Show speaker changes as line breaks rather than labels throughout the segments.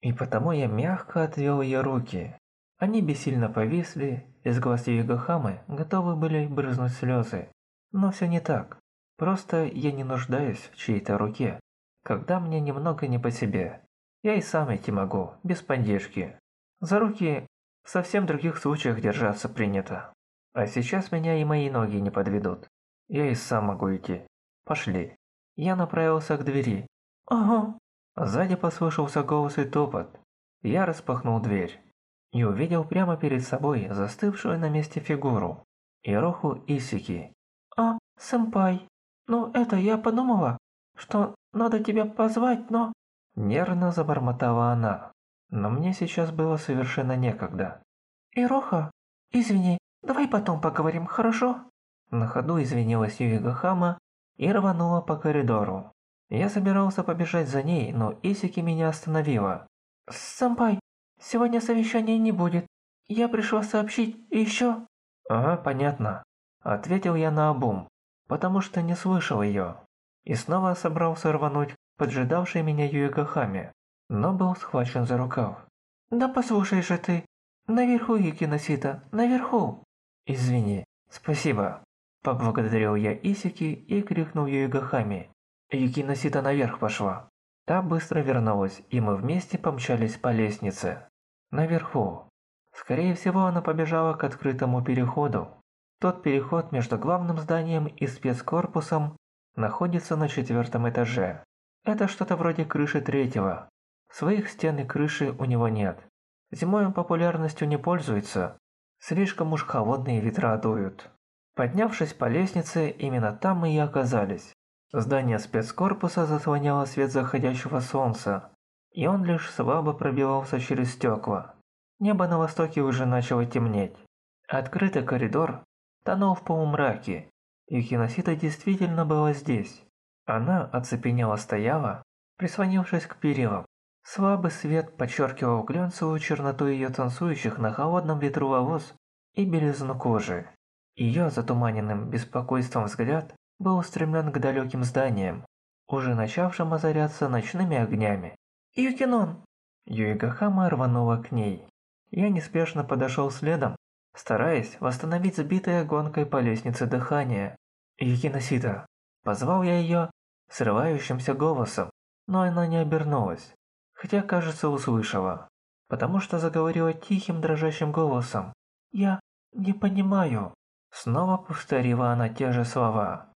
И потому я мягко отвел ее руки. Они бессильно повисли, из глаз Юигахамы готовы были брызнуть слезы. Но все не так. Просто я не нуждаюсь в чьей-то руке, когда мне немного не по себе. Я и сам идти могу, без поддержки. За руки в совсем других случаях держаться принято. А сейчас меня и мои ноги не подведут. Я и сам могу идти. Пошли. Я направился к двери. Ага. Сзади послышался голос и топот. Я распахнул дверь и увидел прямо перед собой застывшую на месте фигуру. Ироху Исики. А, сэмпай. Ну это я подумала, что надо тебя позвать, но... Нервно забормотала она. Но мне сейчас было совершенно некогда. Ироха, извини, давай потом поговорим, хорошо? На ходу извинилась Юига Хама и рванула по коридору. Я собирался побежать за ней, но Исики меня остановила. «Сэмпай, сегодня совещания не будет. Я пришла сообщить еще...» «Ага, понятно», – ответил я на обум, потому что не слышал ее. И снова собрался рвануть поджидавший меня Юигахами, но был схвачен за рукав. «Да послушай же ты, наверху Юкиносита, наверху!» «Извини, спасибо!» Поблагодарил я Исики и крикнул Юигахами. Юкиносита наверх пошла. Та быстро вернулась, и мы вместе помчались по лестнице. Наверху. Скорее всего, она побежала к открытому переходу. Тот переход между главным зданием и спецкорпусом находится на четвертом этаже. Это что-то вроде крыши третьего. Своих стен и крыши у него нет. Зимой он популярностью не пользуется. Слишком уж холодные ветра дуют. Поднявшись по лестнице, именно там мы и оказались. Здание спецкорпуса заслоняло свет заходящего солнца, и он лишь слабо пробивался через стекла. Небо на востоке уже начало темнеть. Открытый коридор тонул в полумраке, и Киносита действительно была здесь. Она оцепенела стояла, прислонившись к перилам. Слабый свет подчеркивал глянцевую черноту ее танцующих на холодном ветру волос и белизну кожи. Ее затуманенным беспокойством взгляд был устремлен к далеким зданиям, уже начавшим озаряться ночными огнями. «Юкинон!» Юигахама рванула к ней. Я неспешно подошел следом, стараясь восстановить сбитое гонкой по лестнице дыхание. «Юкиносита!» Позвал я ее срывающимся голосом, но она не обернулась, хотя, кажется, услышала, потому что заговорила тихим дрожащим голосом. «Я не понимаю». Снова повторила она те же слова.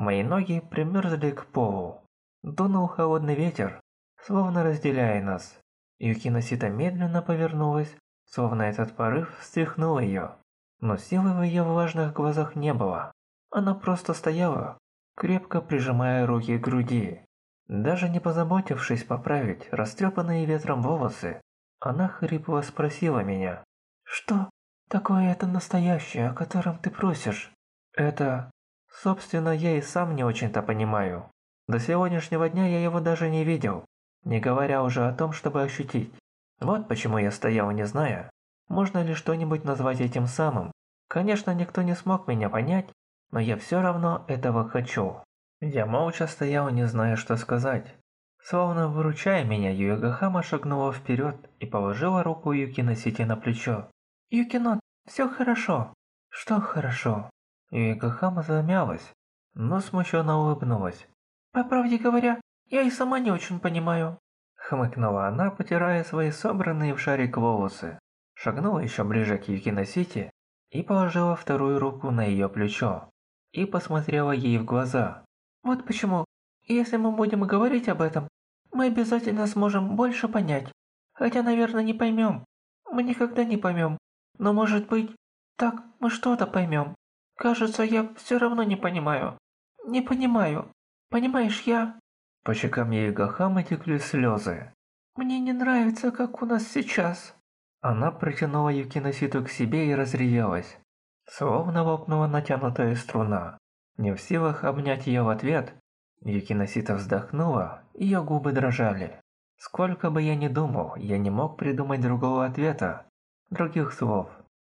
Мои ноги примерзли к полу. Дунул холодный ветер, словно разделяя нас. Юкиносита медленно повернулась, словно этот порыв встряхнул ее. Но силы в ее влажных глазах не было. Она просто стояла, крепко прижимая руки к груди. Даже не позаботившись поправить растрепанные ветром волосы, она хрипло спросила меня. «Что такое это настоящее, о котором ты просишь?» «Это...» Собственно, я и сам не очень-то понимаю. До сегодняшнего дня я его даже не видел, не говоря уже о том, чтобы ощутить. Вот почему я стоял, не зная, можно ли что-нибудь назвать этим самым. Конечно, никто не смог меня понять, но я все равно этого хочу. Я молча стоял, не зная, что сказать. Словно выручая меня, Юэгахама шагнула вперед и положила руку Юкина Сити на плечо. «Юкино, все хорошо». «Что хорошо?» Юэгахама замялась, но смущенно улыбнулась. «По правде говоря, я и сама не очень понимаю». Хмыкнула она, потирая свои собранные в шарик волосы. Шагнула еще ближе к Юкино Сити и положила вторую руку на ее плечо и посмотрела ей в глаза. «Вот почему, если мы будем говорить об этом, мы обязательно сможем больше понять. Хотя, наверное, не поймем. Мы никогда не поймем. Но, может быть, так мы что-то поймем. Кажется, я все равно не понимаю. Не понимаю. Понимаешь, я...» По щекам ей Гахамы текли слезы. «Мне не нравится, как у нас сейчас». Она протянула Юкиноситу к себе и разревелась. Словно лопнула натянутая струна. Не в силах обнять ее в ответ, Юкиносита вздохнула, ее губы дрожали. Сколько бы я ни думал, я не мог придумать другого ответа, других слов.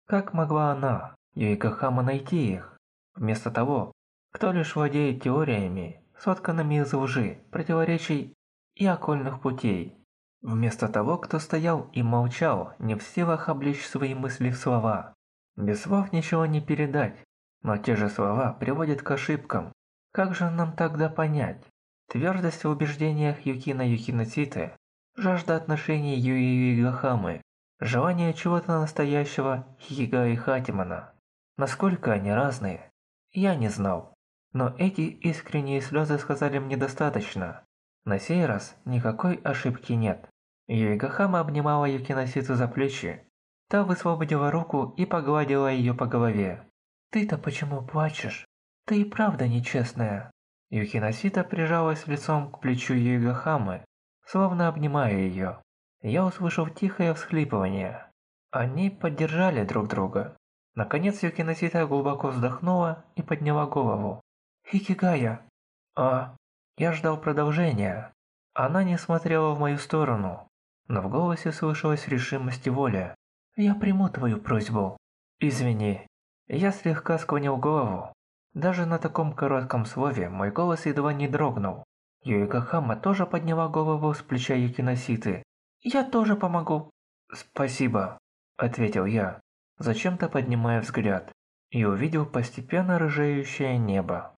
Как могла она, Юикахама, найти их? Вместо того, кто лишь владеет теориями, сотканными из лжи, противоречий и окольных путей. Вместо того, кто стоял и молчал, не в силах облечь свои мысли в слова. Без слов ничего не передать, но те же слова приводят к ошибкам. Как же нам тогда понять? Твердость в убеждениях Юкина Юкиноситы, жажда отношений Юи Юигахамы, желание чего-то настоящего Хига и Хатимана. Насколько они разные, я не знал. Но эти искренние слезы сказали мне достаточно. На сей раз никакой ошибки нет. Юигахама обнимала Юкиносицу за плечи. Та высвободила руку и погладила ее по голове. «Ты-то почему плачешь? Ты и правда нечестная». Юкиносита прижалась лицом к плечу Юигахамы, словно обнимая ее. Я услышал тихое всхлипывание. Они поддержали друг друга. Наконец Юкиносита глубоко вздохнула и подняла голову. «Хикигая!» «А...» Я ждал продолжения. Она не смотрела в мою сторону, но в голосе слышалась решимость и воля. «Я приму твою просьбу». «Извини». Я слегка склонил голову. Даже на таком коротком слове мой голос едва не дрогнул. Юика Хама тоже подняла голову с плеча Юкиноситы. «Я тоже помогу». «Спасибо», – ответил я, зачем-то поднимая взгляд, и увидел постепенно рыжеющее небо.